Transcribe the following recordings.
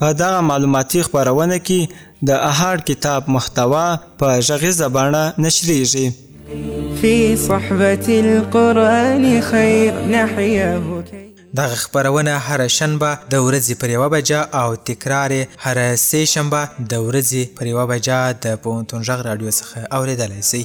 په دغه معلوماتي خپرونه کې د اهاړ کتاب محتوا په غږیزه بڼه نشریږي في صحبة القرآن خير نحياه دغه خبرونه هر شنبه د ورځې پر یوه بجه او تکرار هر سه شنبه د ورځې پر یوه بجه د پونتون ژغ رادیو څخه اوریدلای شئ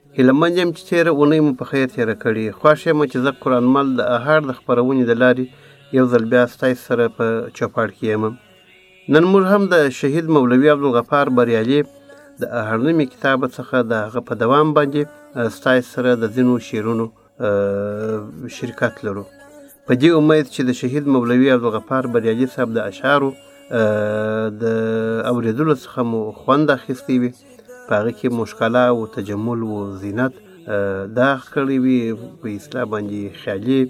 هیله مند یم چې تېره اونۍ مو په خیر تېره کړې. خوښ یم چې زه قرآنمل د اهاړ د خپرونې د لارې یو ځل بیا ستاسو سره په چوپاړ کې یم. نن موږ هم د شهید مولوي عبدالغفار بریالي د اهاړنومې کتابه څخه د هغه په دوام باندې ستاسو سره د ځینو شعرونو شرکت لرو په دې امید چې د شهید مولوي عبدالغفار بریالي صاحب د اشعارو د اورېدلو څخه مو خوند اخیستی وي په هغه کې مو ښکلا او تجمل و زینت داغ کړی وي په اصلاح باندې خیالي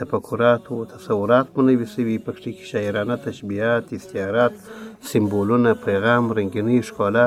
تفکرات او تصورات مو نوي سوي په کې شاعرانه تشبیهات استعارات سمبولونه پیغام رنګینۍ ښکلا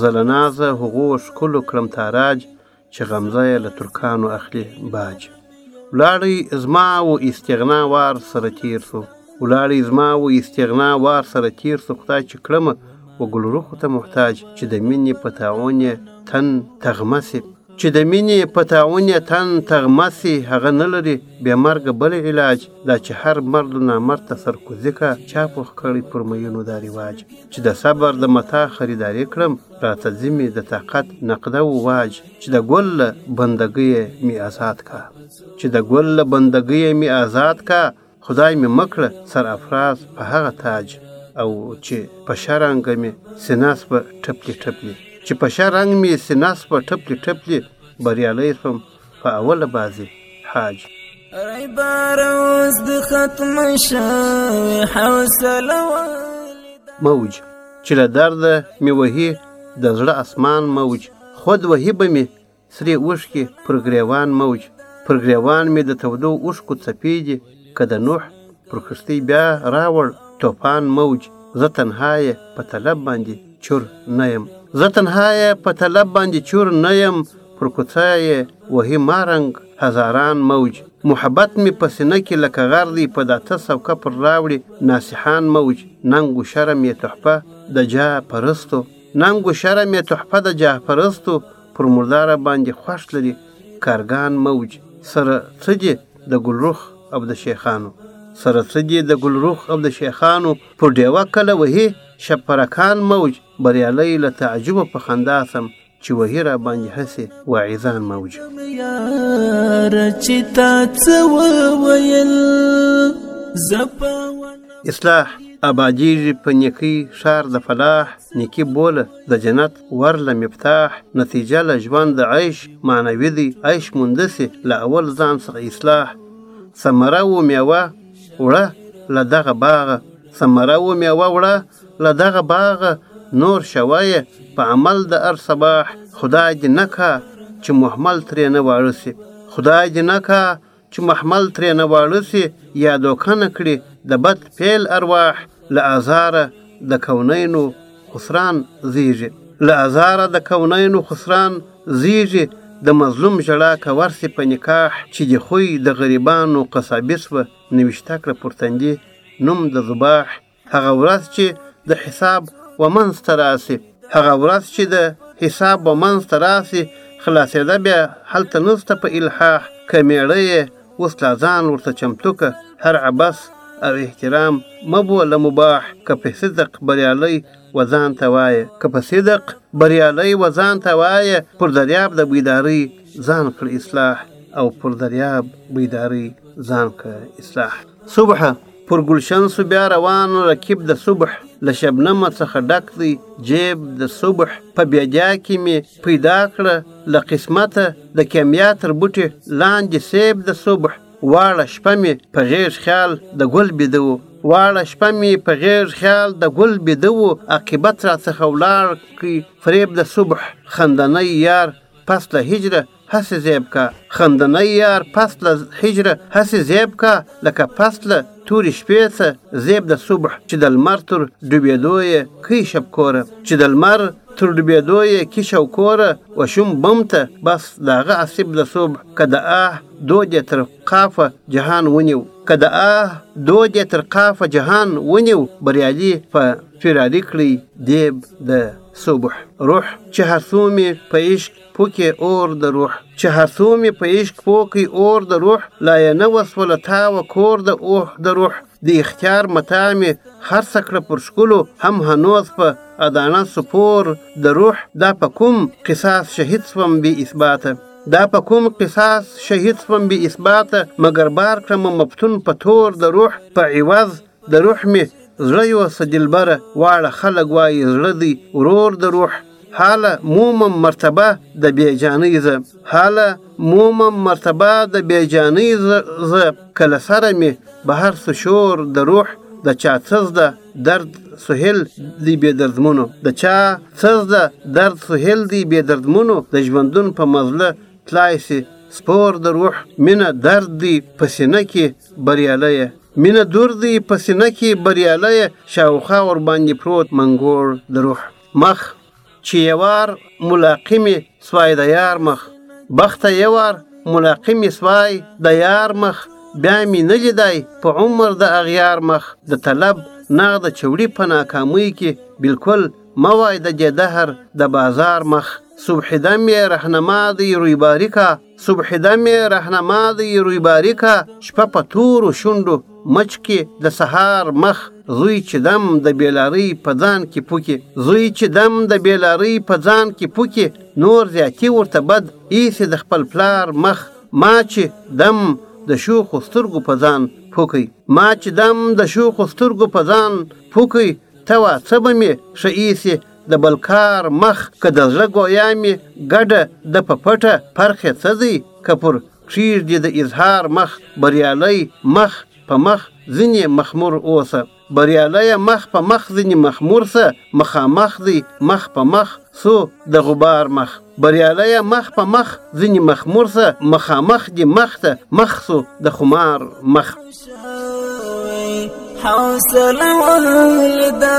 زه له نازه هغو ښکلو کړم تاراج چې غمزه یې له ترکانو اخلي باج ولاړی زما و استغنا وار سره تیر سو ولاړی زما و استغنا وار سره تیر سو خدای چې کړمه و ګلرخو ته محتاج چې د مینې په طاعون یې تن تغمه سي چې د مینې په طاعون یې تن تغمه شي هغه نه لري بې مرګه بل علاج دا چې هر مرد و نامرد ته سرکوزي کا چا پوخ کړی پر میینو دا رواج چې د صبر د متاع خریداري کړم راته ځي مې د طاقت نقده و واج چې د ګل له بندګیه مې ازاد کا چې د ګل له بندګیه مې ازاد کا خدای مې مه کړه سرافراز په هغه تاج او چې په شه رنګ مې سینه سوه ټپلې ټپلې چې په شه رنګ مې سینه سوه ټپلې ټپلې بریالی سوم په اوله بازي حاج موج چې له درده مې وهي د زړه اسمان موج خود وهي به مې سرې اوښکې پر ګرېوان موج پر ګرېوان مې د تودو اوښکو څپې دي که د نوح پر کښتۍ بیا راوړ توپان موج زه تنها یې په طلب باندې چور نه یم زه تنها یې په طلب باندې چور نه یم پر کوڅه یې وهي ما رنګ هزاران موج محبت مې په سینه کې لکه غر دی په داته سوکه پر راوړي ناسحان موج ننګ و شرم یې تحفه د جاه پرستو ننګ و شرم یې تحفه د جاه پرستو پر مرداره باندې خوښ لري کارګان موج سره څه دي د ګلرخ او د شیخانو سره څه دي د ګلرخ او د شیخانو پر ډیوه کله وهي شب پرکان موج بریالی له تعجبه په خندا سم چې وهي را باندې هسې واعظان موج اصلاح آبادیږي په نیکی ښار د فلاح نیکی بوله د جنت ور له مفتاح نتیجه له ژوند عیش معنوي دی عیش مونده سي له اول ځان څخه اصلاح ثمره و میوه وړه له دغه باغه ثمره و میوه وړه له دغه باغه نور شوایه په عمل د ار صباح خدای دې نه کا چې مهمل ترې نه واړه سي خدای دې نه کا چې محمل ترې نه واړه شي یا دوکه نه کړي د بد فعل ارواح له ازاره د کونینو، خسران، زېږي. له ازاره د کونینو، خسران، زېږي د مظلوم ژړا که ورشي په نکاح چې دې خوی د غریبانو قصابي شوه نوشته کړه پرتندي نوم د ذباح هغه ورځ چې د حساب و منځ ته راسي هغه ورځ چې د حساب و منځ ته راسي خلاصېده بیا هلته نسته په الحاح که مېړه یې اوس لا ځان ورته چمتو که هر عبث او احترام مه بوله مباح که په صدق بریالی و ځان ته وایه که په صدق بریالی و ځان ته وایه پر دریاب د بیداری ځان کړ اصلاح او پر دریاب بیداری ځان کړ اصلاح صبح پر ګلشن سو بیا روان رکیب د صبح له شبنمه څخه ډک دی جیب د صبح په بیدیا کې می پیدا کړه له قسمته د کیمیا تر بوټي لاندې سیب د صبح واړه شپه می په غیږ خیال د ګل بیده و واړه شپه می په غیږ خیال د ګل بیده و عاقبت را څخه ولاړ کی فریب د صبح خندنی یار پس له هجره هسې زیب کا خندنی یار پس له هجره هسې زیب کا لکه پس له تورې شپې څه زیب د صبح چې د لمر تر ډوبېدو یې کۍ شپ کوره چې د لمر تر ډوبېدو یې کي شو کوره وشوم بم ته بس د هغه عصیب د صبح که د اه دود یې تر قافه جهان ونیو که د اه دود یې تر قافه جهان ونیو بریالي په فراري کړی دیب د صبح روح چې هر څو مې په عشق پوکې اور د روح چې هرڅو مې په عشق پوکی اور د روح لا یې نه وسوله تاوه کور د اوح د روح د اختیار متا مې خرڅه کړه پر ښکلو هم هنوز په ادانه سپور د روح دا په کوم قصاص شهید سوم بې اثباته دا په کوم قصاص شهید سوم بې اثباته مګر بار کړم مفتون په تور د روح په عوض د روح مې زړه یوسه دلبره واړه خلګ وايي زړه دی ورور د روح هاله مومم مرتبه د بې جانۍ زه هاله مومم مرتبه د بې جانۍ زه که له سره مې بهر سو شور د روح د چا څه زده درد سهیل دی بې دردمنو د چا څه زده درد سهیل دی بې دردمنو د ژوندون په مزله تلای سي سپور د روح مینه درد دی په سینه کې بریالی مینه دور دی په سینه کې بریالی یې شاوخوا ورباندې پروت منګوړ د روح مخ چې یوار ملاقي مې سوای د یار مخ بخته یوار ملاقي مې سوای د یار مخ بیا مې نه لیدای په عمر د اغیار مخ د طلب نغد چوړي په ناکامۍ کې بالکل مه وای د دې دهر د بازار مخ صبح دم یې رهنما دی روی باریکا صبح دم رهنما دی روی باریکه شپه په تورو شونډو مچ کې د سهار مخ زوی چې دم د بیلاری په ځان کې پوکي زوی چې دم د بیلاری په ځان کې پوکي نور زیاتی ورته بد ایسه د خپل پلار مخ ما چې دم د شوخ سترګو په ځان پوکي ما چې دم د شوخ سترګو په ځان پوکي ته وا څه به می ښه ایسه د بل کار مخ که د زړه ګویا مې ګډه د په پټه فرق یې څه دی که پر کښیږدي د اظهار مخ بریالی مخ په مخ ځینې مخمور اوسه بریالی مخ په مخ ځینې مخمور سه مخامخ دی مخ په مخ سو د غبار مخ برياليه مخ په مخ ځينې مخمور سه مخامخ دې مخ ته مخ سو د خمار مخ حوصله ولدا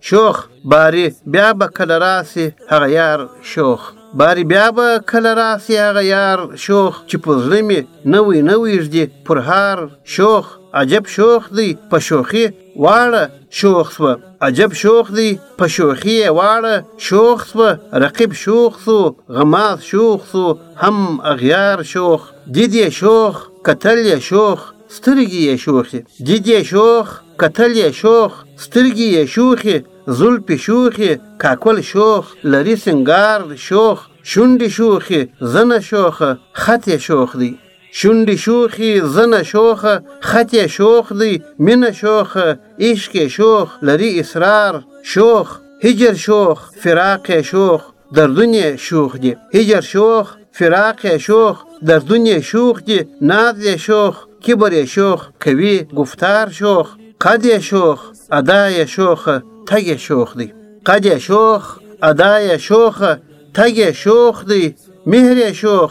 شوخ باري بیا به کله راسي هغه یار شوخ باري بیا به کله راسي هغه یار شوخ چې په زړه مې نوی نوی ږدي پر هار شوخ عجب شوخ دی په شوخي واړه شوخ سوه عجب شوخ دی په شوخي یې واړه شوخ سوه رقیب شوخ سو غماز شوخ سو هم اغیار شوخ دید یې شوخ کتل یې شوخ سترګې یې شوخې دید یې شوخ کتل یې شوخ سترګې یې شوخې زلفې شوخې کاکل شوخ لري سنګار شوخ شونډې شوخې زنه شوخه خط یې شوخ دی شونډې شوخې، زنه شوخه، خط یې شوخ دی، مینه شوخه، عشق یې شوخ، لري اسرار، شوخ، هجر شوخ، فراق یې شوخ، دردون یې شوخ دي، هجر شوخ، فراق یې شوخ، دردون یې شوخ دي، ناز یې شوخ، کبر یې شوخ، کوي ګفتار شوخ، قد یې شوخ، ادا یې شوخه، تګ یې شوخ دی. قد یې شوخ، ادا یې شوخه، تګ یې شوخ دی، مهر یې شوخ،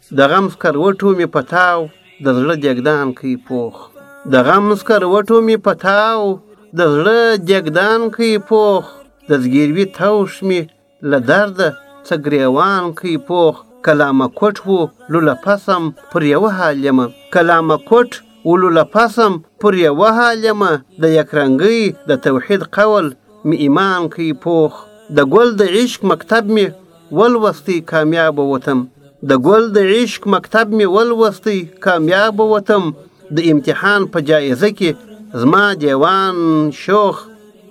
د غم سکروټو مې په تاو د زړه دېګدان کئ پوخ د غم سکروټو مې په تاو د زړه دېګدان کئ پوخ د زګیروي توش مې له درده څه ګرېوان کئ پوخ که لا مه کوټ و لوله پسم پر یوه حال یمه که لا مه کوټ و لوله پسم پر یوه حال یمه د یک رنګۍ د توحید قول مې ایمان کئ پوخ د ګل د عشق مکتب مې ولوستی کامیاب وتم د ګل د عشق مکتب مې ولوستی کامیاب وتم د امتحان په جایزه کې زما دیوان شوخ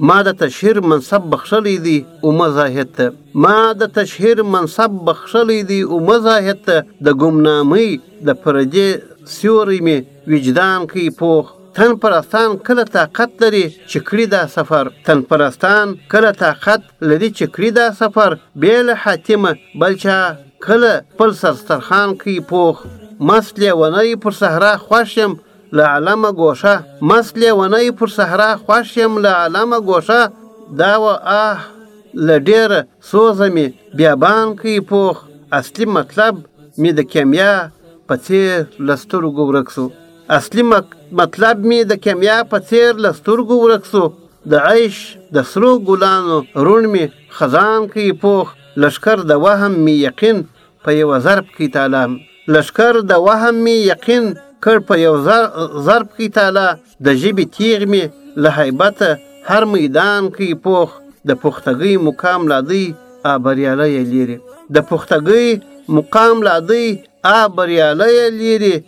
ما د تشهیر منصب بخښلی دی اومه زاهد ته ما د تشهیر منصب بخښلی دی اومه زاهد ته د ګمنامۍ د پردې سیوری مې وجدان کوي پوخ تن پرستان کله طاقت لري چې کړي دا سفر تن پرستان کله طاقت لري چې کړي دا سفر بې له حاتمه بل چا کله خپل سرسترخان کوي پوخ مست لیونی پر صحرا خوښ یم له علمه ګوښه مست لیونی پر صحرا خوښ یم له علمه ګوښه دا و آه له ډېره سوزه مې بیابان کوي پوخ اصلي مطلب مې د کیمیا په څېر له سترګو ورک سو اصلي مطلب مې د کیمیا په څېر له سترګو ورک سو د عیش د سرو ګلانو روڼ مې خزان کښې پوخ لښکر د وهم مې یقین په یوه ضرب کښې تالا لښکر د وهم مې یقین کړ په یو ضرب کښې تالا د ژبې تیغ مې له هیبته هر میدان کښې پوخ د پختګۍ مقام لا دی آ بریالی لیرې د پختګۍ مقام لا دی آ بریالی لیرې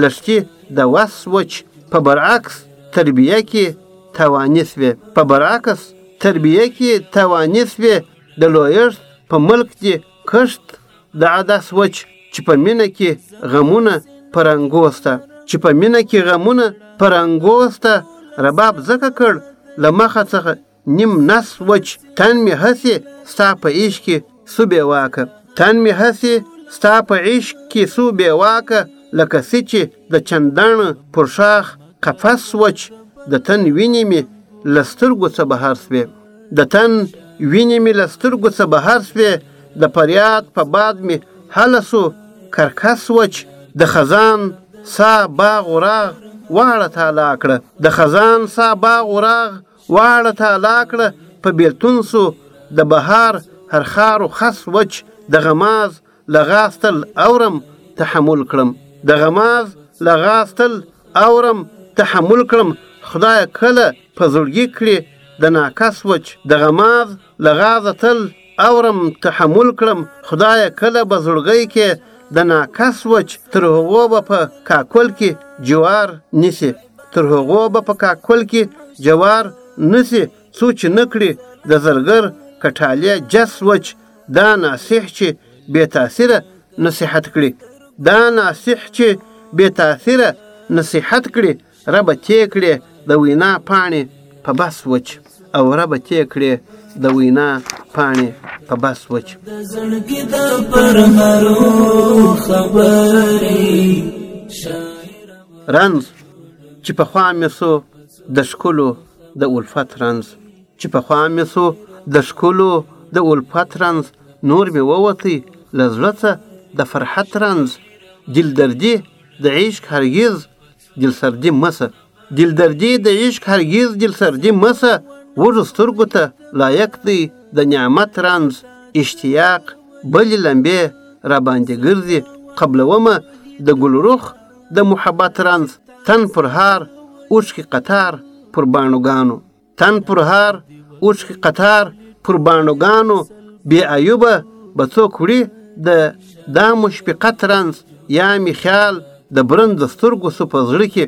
لښتي د وس وچ په برعکس تربیه کې تواني شوې په برعکس تربیه کې تواني شوې د لویښت په ملک دي کښت د عدس وچ چې په مینه کې غمونه په رنګو سته چې په مینه کې غمونه په رنګو سته رباب ځکه کړ له مخه څخه نیم نس وچ تن مې هسې ستا په عشق کې سو بې واکه تن مې هسې ستا په عشق کې سو بې واکه لکه سې چې د چندڼ پر شاخ قفس وچ د تن وینې مې له سترګو څه بهر سوې د تن وینې مې له سترګو څه بهر سوې د فریاد په باد مې هله سو کرکس وچ د خزان سا باغ وراغ واړه تالا کړه د خزان سا باغ وراغ واړه تالا کړه په بیلتون سو د بهار هر خار و خس وچ د غماز له غاز تل اورم تحمل کړم د غماز له غاز تل اورم تحمل کړم خدای کله په زړګي کړې د ناکس وچ د غماز له غازه تل اورم تحمل کړم خدایه کله به زړګی کې د ناکس وچ تر هغو به په کاکل کې جوار نیسي تر هغو به په کاکل کې جوار نسی څو چې نکړي د زرګر کټالې جس وچ دا ناصح چې بې تاثیره نصیحت کړي دا ناصح چې بې تاثیره نصیحت کړي ربه تې کړې د وینا پاڼې په بس وچ او ربه تې کړې د وینا پاڼې په بس وچ د زړګي د پر هرو خبرې رنز چې په خوا مې سو د ښکلو د الفت رنز چې په خوا مې سو د ښکلو د الفت رنز نور مې ووتی له زړه څه د فرحت رنز دلدردي د عشق هرګیز دل سردی مسه دل دردی د عشق هرگیز دل سردی مسه وږو سترګو ته لایق دی د نعمت رنز اشتیاق بلې لمبې راباندې ګرځي قبلومه د ګل رخ د محبت رنز تن پر هار اوښکې قطار پر باڼوګانو تن پر هار اوښکې قطار پر باڼوګانو بې عیوبه به څوک وړي د دا مشفقه ترنس یا مې خیال د برند سترګو سو په زړه کې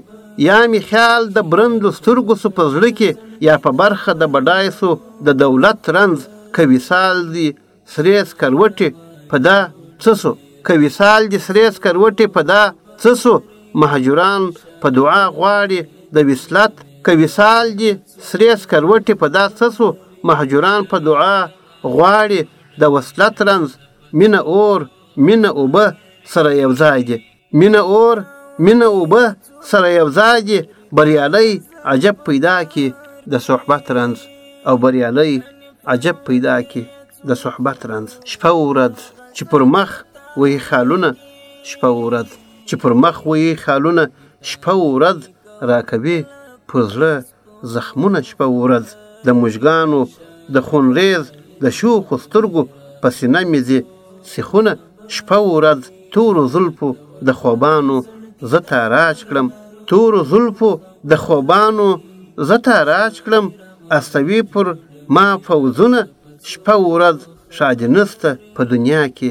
یا مې خیال د برند سترګو سو په زړه کې یا په برخه د بډای سو د دولت رنځ که وصال دی سرې سکروټې په دا څه سو که وصال دي سرې سکروټې په دا څه سو مهجوران په دعا غواړي د وصلت که وصال دي سرې سکروټې په دا څه سو مهجوران په دعا غواړي د وصلت رنځ مینه اور مینه اوبه سره یو ځای دي مینه اور مینه اوبه سره یو ځای دي بریالی عجب پیدا کی د صحبت رنځ او بریالی عجب پیدا کی د صحبت رنځ شپه او ورځ چې پر مخ وهي خالونه شپه او ورځ چې پر مخ وهي خالونه شپه او ورځ راکوي پر زړه زخمونه چې په ورځ د موژګانو د خونرېز د شوخو سترګو په سینه مې ځي سیخونه شپه و ورځ تورو زلفو د خوبانو زه تاراج کړم تورو زلفو د خوبانو زه تاراج کړم استوي پر ما فوځونه شپه و ورځ ښادي نسته په دنیا کې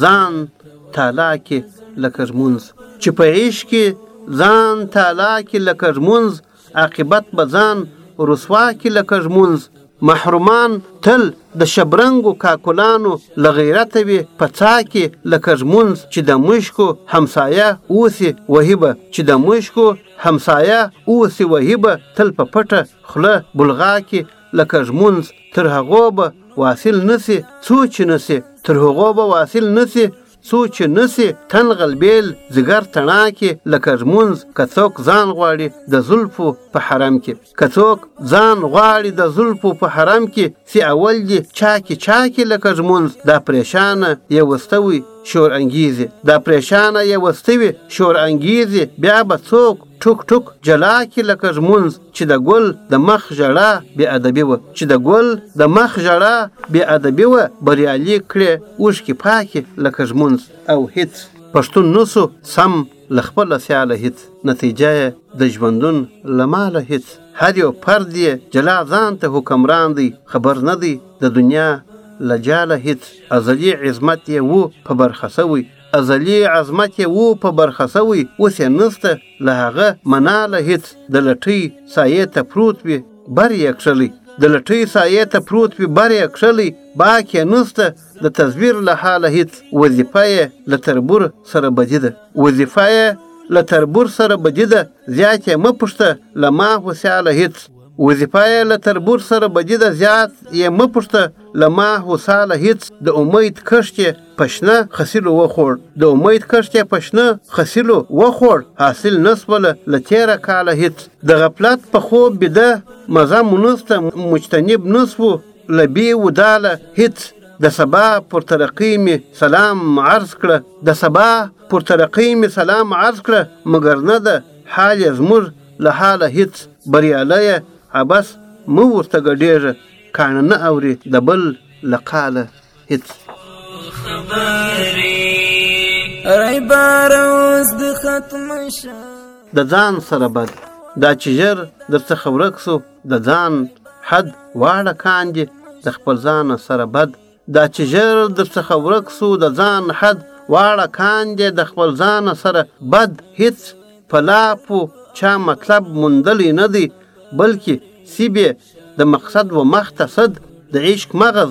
ځان تالا کې لکه ږمونځ چې په عشق کې ځان تالا کې لکه ږمونځ عاقبت به ځان رسوا کې لکه ږمونځ محرومان تل د شبرنګو کاکلانو له غیرته وي په څا کې لکه ږمونځ چې د مشکو همسایه اوسي وهیبه چې د مشکو همسایه اوسي وهیبه تل په پټه خوله بلغا کې لکه ږمونځ تر هغو به واصل نه سي څو چې نه سي تر هغو به واصل نه سي څو چې نسی تن غلبیل ځګر تڼاکې لکه ږمونځ که څوک ځان غواړي د زلفو په حرم کې که څوک ځان غواړي د زلفو په حرم کې سي اول دي چاکي چاکي لکه ږمونځ دا پریشانه یې وستوي شور انګیزي دا پریشانه یې وستوي شور انګیزي بیا به څوک ټوک ټوک جلا کی لکه ږمونځ چی د ګل د مخ ژړا بی ادبی وه چی د ګل د مخ ژړا بی ادبی وه بریالی کړی اوښکی پاکی لکه ږمونځ او هیڅ پښتون نسو سم له خپله سیاله هیڅ نتیجه یه د ژوندون له ماله هیڅ هر یو فرد یه جلا ځان ته حکمران دی خبر نه دی د دنیا له جاله هیڅ ازلی عظمت یه وو په برخه سوی ازلي عظمت یې وو په برخه سوی اوس یې نسته له هغه مناله هیڅ د لټۍ سایې ته پروت وي بر یې کښلی د لټۍ سایې ته پروت وي بر یې کښلی باک یې نسته د تزویر له حاله هیڅ وظیفه یې له تربور سره بدي ده وظیفه یې له تربور سره بدي ده زیات یې مه پوښته له ما هوسیاله هیڅ وظیفه یې له تربور سره بدي ده زیات یې مه پوښته له ما هوساله هیڅ د امید کښت یې په شنه خسیلو وخوړ د امید کښت یې په شنه خسیلو وخوړ حاصل نسوله له تیره کاله هیڅ د غفلت په خوب بیده مزه مو نسته مجتنب نسو له بی وداله هیڅ د سبا پر ترقی می سلام عرض کړه د سبا پر ترقی می سلام عرض کړه مګر نه ده حال یې زموږ له حاله هیڅ بریالی یې عبس مه ورته ګډیږه کاڼه نه اوری د بل له قاله. هیڅ د ځان سره بد دا چې ژر در څخه ورک سو د ځان حد واړه کاندي د خپل ځان سره بد دا چې ژر در څخه ورک سو د ځان حد واړه کاندې د خپل ځان سره بد هیڅ په لاپو چا مطلب موندلی نه دی بلکې سیبې د مقصد و مخته صد د عشق مغز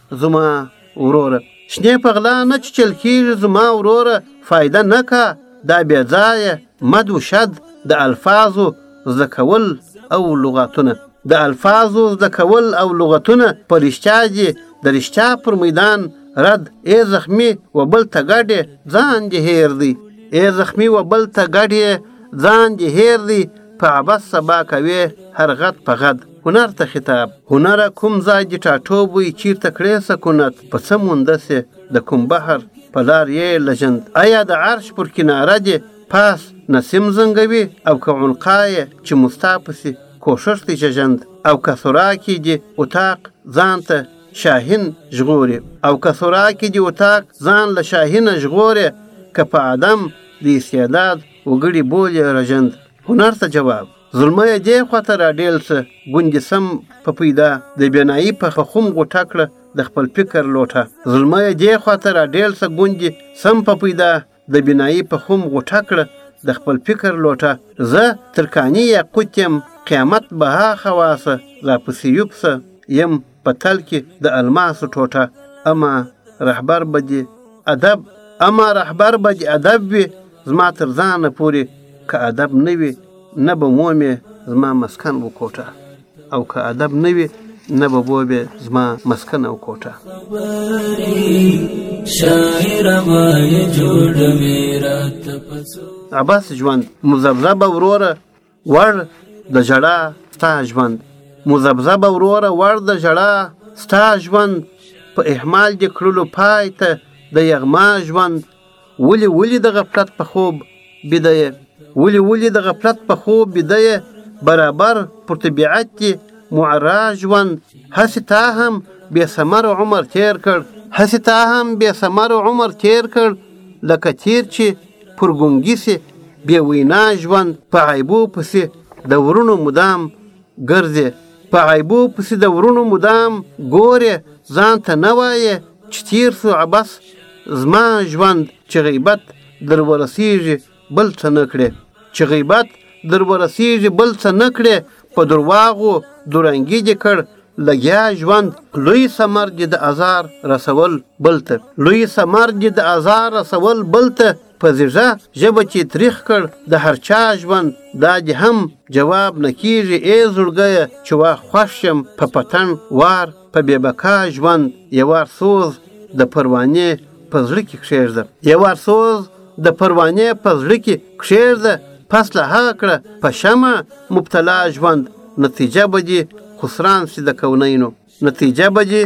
زما وروره شنې په غلا نه چچل کېږي زما وروره فایده نه کا دا بې ځایه مد و شد د الفاظو زده کول او لغاتونه د الفاظو زده کول او لغتونه په رښتیا دي د رښتیا پر میدان رد ای زخمی و بل ته ګډې ځان دې هیر دی ای زخمی و بل ته ګډې ځان دې هیر دی په عبس سبا کوې هر غد په غد هنر ته خطاب هنره کوم ځای دې ټاټوبوی چیرته کړې سکونت په څه مونده سې د کوم بحر په لار یې لژند ایا د عرش پر کناره دې پاس نسیم زنګوي او که عنقا یې چې مستا پسې کوښښ دی جژند او که سرا کې دې اتاق ځان ته شاهین ژغوري او که سرا کې دې اتاق ځان له شاهینه ژغوري که په عدم د استعداد وګړي بولې رژند هنر ته جواب زلميه دې خوا ته راډېل شه ګوندې سم په پيدا د بېنايي په خخوم غوټه کړه د خپل فکر لوټه زلميه دې خوا ته راډېل شه ګوندې سم په پيدا د بنايي په خوم غوټه کړه د خپل فکر لوټه زه ترکاني ياقوت يم قيامت به ها خوا سه راپسې يوپسه يم په تل کې د الماسو ټوټه اما رهبر به دې ادب اما رهبر به دې ادب وي زما تر ځانه پورې که ادب نه وي نه به مومې زما مسکن و کوټه او که ادب نه وي نه به بوبې زما مسکن او کوټه عباس ژوند مزبزبه وروره وړ د ژړا ستا ژوند مذبذب وروره وړ د ژړا ستا ژوند په اهمال دې کړلو پای ته د یغما ژوند ولې ولې د غفلت په خوب بیده یې ولې ولې د غفلت په خوب بیده یې برابر پر طبیعت دې معرا ژوند هسې تا هم بې ثمر عمر تیر کړ هسې تا هم بې ثمر عمر تیر کړ لکه تیر چې پر ګونګي سي بې وینا ژوند په عیبو پسې د ورونو مدام ګرځې په عیبو پسې د ورونو مدام ګورې ځان ته نه وایې چې تیر سو عبس زما ژوند چې غیبت در ورسیږي بل څه نه کړې چې غیبت در ورسیږي بل څه نه کړې په درواغو دورنګي دې کړ لګیا ژوند لوی ثمر دې د ازار رسول بل ته لوی ثمر دې د ازار رسول بل ته په زیږه ژبه چې تریخ کړ د هر چا ژوند دا دې هم جواب نه کیږي ای زړګیه چې وا خوښ شم په پتڼ وار په بې بقا ژوند یوار سوز د پروانې په زړه کې کښېږده یوار سوز د پروانې په زړه کې کښېږده پس له هغه کړه په شمع مبتلا ژوند نتیجه به دې خسران سي د کونینو نتیجه به دې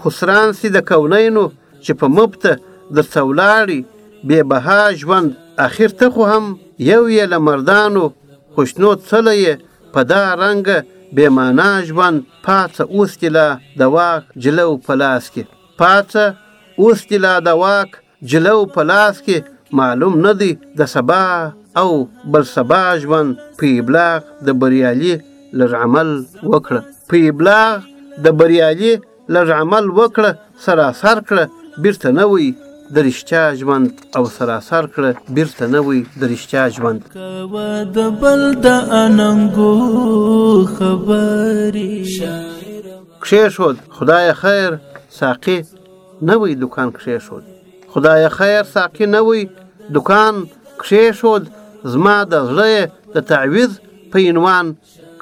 خسران سي د کونینو چې په مبته درڅه ولاړی بې بها ژوند اخر ته خو هم یو یې له مردانو خوشنو څله یې په دا رنګ بې معنا ژوند پاڅه اوس دې لا د واک جلو په لاس کې پاڅه اوس دې لا د واک جلو په لاس کې معلوم نه دی د سبا او بل سبا ژوند په ابلاغ د بریالي لږ عمل وکړه په ابلاغ د بریالي لږ عمل وکړه سراسر کړه بیرته نه وي د رښتیا ژوند او سراسر کړه بیرته نه وي د رښتیا ژوند کوه د بل د اننګو خبرې کښېښود خدای خیر ساقي نه وي دکان کښېښود خدای خیر ساقي نه وي دکان کښېښود زما د زړه د تعویز په عنوان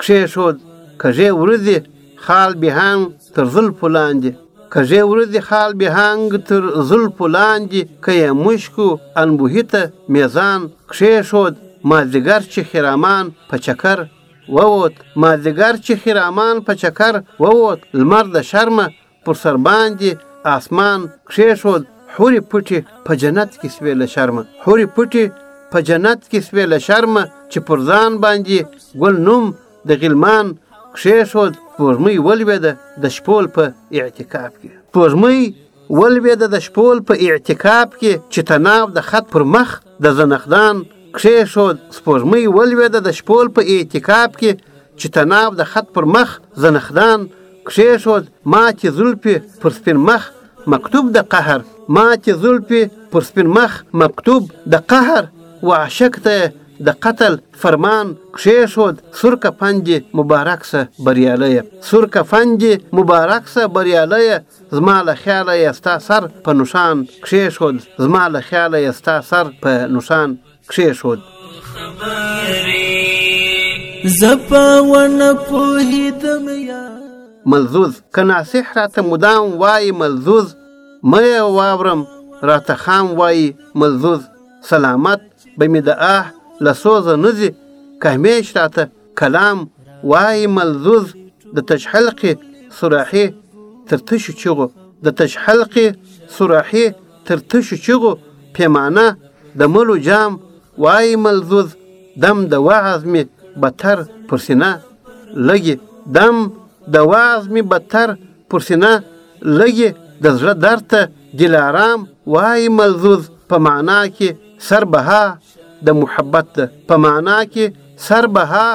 کښېښود کږې ورځې خال بهانګ تر زلفو لاندې کږې ورځې خال بهانګ تر زلفو لاندې که یې مشکو انبوهي ته میزان کښېښود مازدیګر چې خرامان په چکر ووت مازدیګر چې خرامان په چکر ووت لمر د شرمه پر سر باندې آسمان کښېښود حورې پټې په جنت کې سوې له شرمه حورې پټې په جنت کې سوې له شرمه چې پر ځان باندې ګل نوم د غلمان کښېښود سپوږمۍ ولوېده د شپول په اعتکاف کې سپوږمۍ ولوېده د شپول په اعتکاف کې چې تناو د خط پر مخ د زنخدان کښېښود سپوږمۍ ولوېده د شپول په اعتکاب کې چې تناب د خط پر مخ زنخدان کښېښود ماتې زلفې پر سپین مخ مکتوب د قهر ماتې زلفې پر سپین مخ مکتوب د قهر و عاشق ته د قتل فرمان کښېښود سور کفن دې مبارک سه بریالی سور کفن دې مبارک سه بریالی زما له خیاله یې ستا سر په نښان کښېښود زما له خیاله یې ستا سر په نښان کښېښود زه په ونه پوهېدم یا ملزوز که ناصح راته مدام وایي ملزوز مه یې واورم راته خام وایي ملزوز سلامت به مې د آه له سوزه نه ځي که همېش راته کلام وايي ملذوذ د تشحلقي صراحي تر تشو چغو د تشحلقي صراحي تر تشو چغو پیمانه د ملو جام وايي ملذوذ دم د وعظ می بتر پر سینه لګي دم د وعظ می بتر پر سینه لګي د زړه درته دلارام وايي ملذوذ په معنا کې سر بها د محبت ده په معنا کې سر بها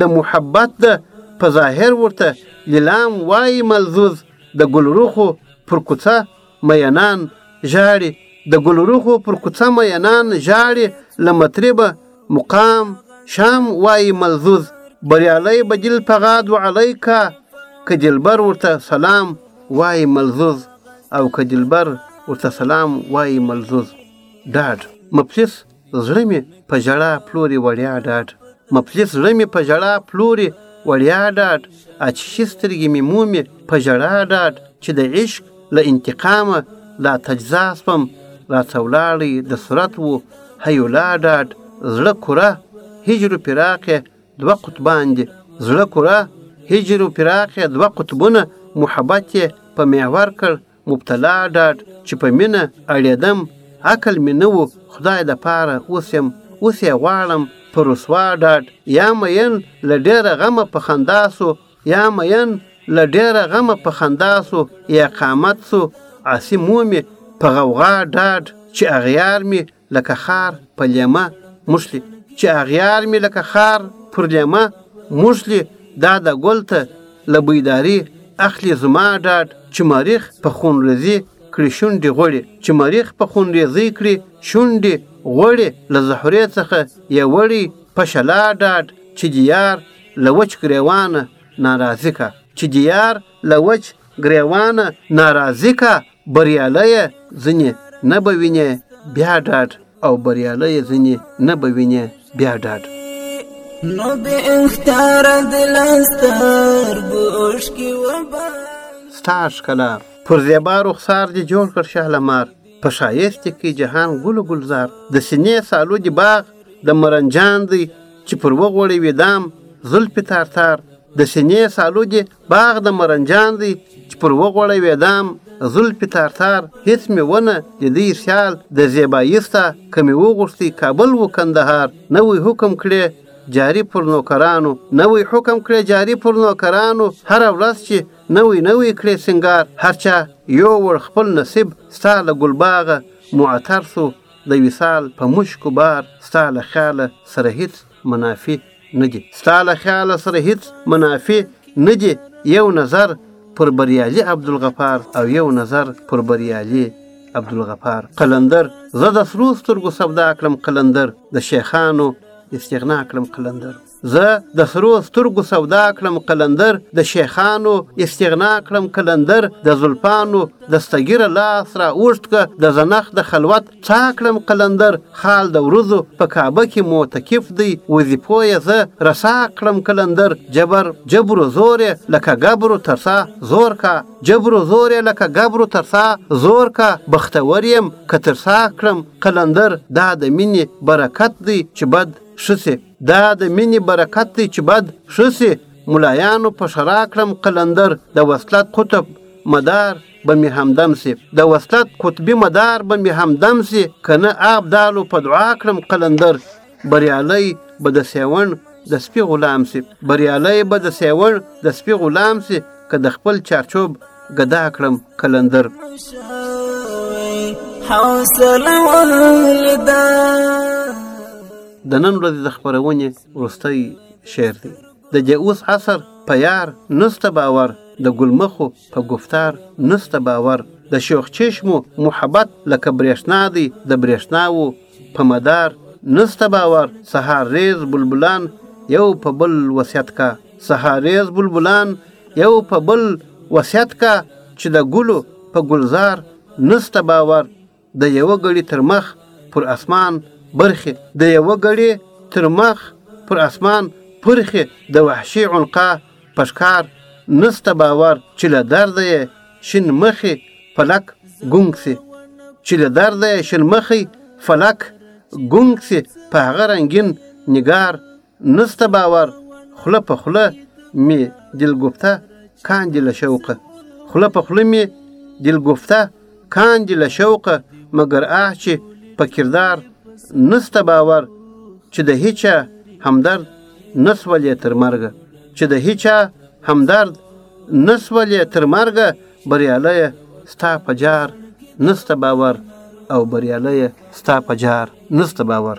د محبت ده په ظاهر ورته لیلام وایي ملذوذ د ګلرخو پر کوڅه مینان ژاړي د ګلرخو پر کوڅه مینان ژاړي له مطربه مقام شام وایي ملذوذ بریالی به دل پغاد و علیکا که دلبر ورته سلام وایي ملذوذ او که دلبر ورته سلام وایي ملذوذ ډاډ مپلیس زړه می په ژړا پلوري وړیا ډاډ مپلیس زړه می په ژړا پلوري وړیا ډاډ اچشي سترګې می مومي په ژړا ډاډ چې د عشق له انتقامه لا تجزا سوم راڅه ولاړی د صورت وو هیولا ډاډ زړه کوره هجر و فراق یې دوه قطبان دي زړه کوره هجر و فراق یې دوه قطبونه محبت یې په محور کړ مبتلا ډاډ چې په مینه اړېدم عقل مې نه و خدای د پاره اوس یم اوس یې غواړم په رسوا ډاډ یا مین له ډېره غمه په خندا سو یا مین له ډېره غمه په خندا سو یې قامت سو عاصي مومې په غوغا ډاډ چې اغیار مې لکه خار په لیمه موږلي چې اغیار مې لکه خار پر لیمه موږلي دا د ګل ته له بیداري اخلي زما ډاډ چې مریخ په خون رزي کړي شونډې غوړي چې مریخ په خون رزي کړي شونډې غوړي له زهرې څخه یې وړي په شلا ډاډ چې دیار له وچ ګریوانه ناراضي کا چې دیار له وچ ګریوانه ناراضي کا بریالی یې ځینې نه به وینې بیا ډاډ او بریالی یې ځینې نه به وینې بیا ډاډ نو به اختیار د لستر بوش کې وبا ستا ښکلا پر زیبا رخسار دې جوړ کړ شهلمار په ښایست کې جهان ګل ګلزار د سینې سالو دی باغ د مرنجان دی چې پر وغوړې وې دام زلفې تار تار د سینې سالو دې باغ د مرنجان دی چې پر وغوړی وېدام زلفې تار تار هیڅ مې ونه لیدی خیال د زیبایی ستا که مې وغوښتی کابل و کندهار نوی حکم کړې جاری پر نوکرانو نوی حکم کړې جاری پر نوکرانو هره ورځ چې نوی نوی کړې سنگار هر چا یو وړ خپل نصیب ستا له ګلباغه معطر سو د وصال په مشکو بار ستا له خیاله سره هیڅ منافي نه دي ستا له خیاله سره هیڅ منافي نه دي یو نظر پر بریالي عبدالغفار او یو نظر پر بریالي عبدالغفار قلندر زه د سرو سترګو سودا کړم قلندر د شیخانو استغنا کړم قلندر زه د سرو سترګو سودا کړم قلندر د شیخانو استغنا کړم قلندر د زلفانو د ستګیره لاس را اوږد که د زنخ د خلوت چا کړم قلندر خال د ورځو په کعبه کې معتکف دی وظیفو یې زه رسا کړم قلندر جبر جبرو زور یې لکه ګبرو ترسا زور کا جبرو زور یې لکه ګبرو ترسا زور کا بختور یم که ترسا کړم قلندر دا د مینې برکت دی چې بد ښه سي دا د مینې برکت دی چې بد ښه سي ملایانو په ښرا کړم قلندر د وصلت قطب مدار به مې همدم سي د وصلت قطبي مدار به مې همدم سي که نه آب دالو په دعا کړم قلندر بریالی به د سیوڼ د سپي غلام سي بریالی به د سیوڼ د سپي غلام سي که د خپل چارچوب ګدا کړم قلندر د نن ورځې د خپرونې وروستی شعر دی د جه اوس عصر په یار نسته باور د ګلمخو په ګفتار نسته باور د شوخ چشمو محبت لکه برېښنا دی د برېښناوو په مدار نسته باور سهار رېز بلبلان یو په بل وصیت کا سهار رېز بلبلان یو په بل وصیت کا چې د ګلو په ګلزار نسته باور د یوه ګړي تر مخ پر اسمان برخې د یوه ګړي تر مخ پر اسمان پرخې د وحشي عنقا په ښکار نسته باور چې له درده یې شین مخي فلک ګونګ سي چې له درده یې شین مخي فلک ګونګ سي په هغه رنګین نګار نسته باور خوله په خوله می دل گفته کاندی له شوقه خوله په خوله می دل گفته کاندی له شوقه مګر اه چې په کردار نسته باور چې د هیچا همدرد نسولې تر مرګه چې د هیچا همدرد نسولې تر مرګه بریالی ستا په جار نسته باور او بریالی ستا په جار نسته باور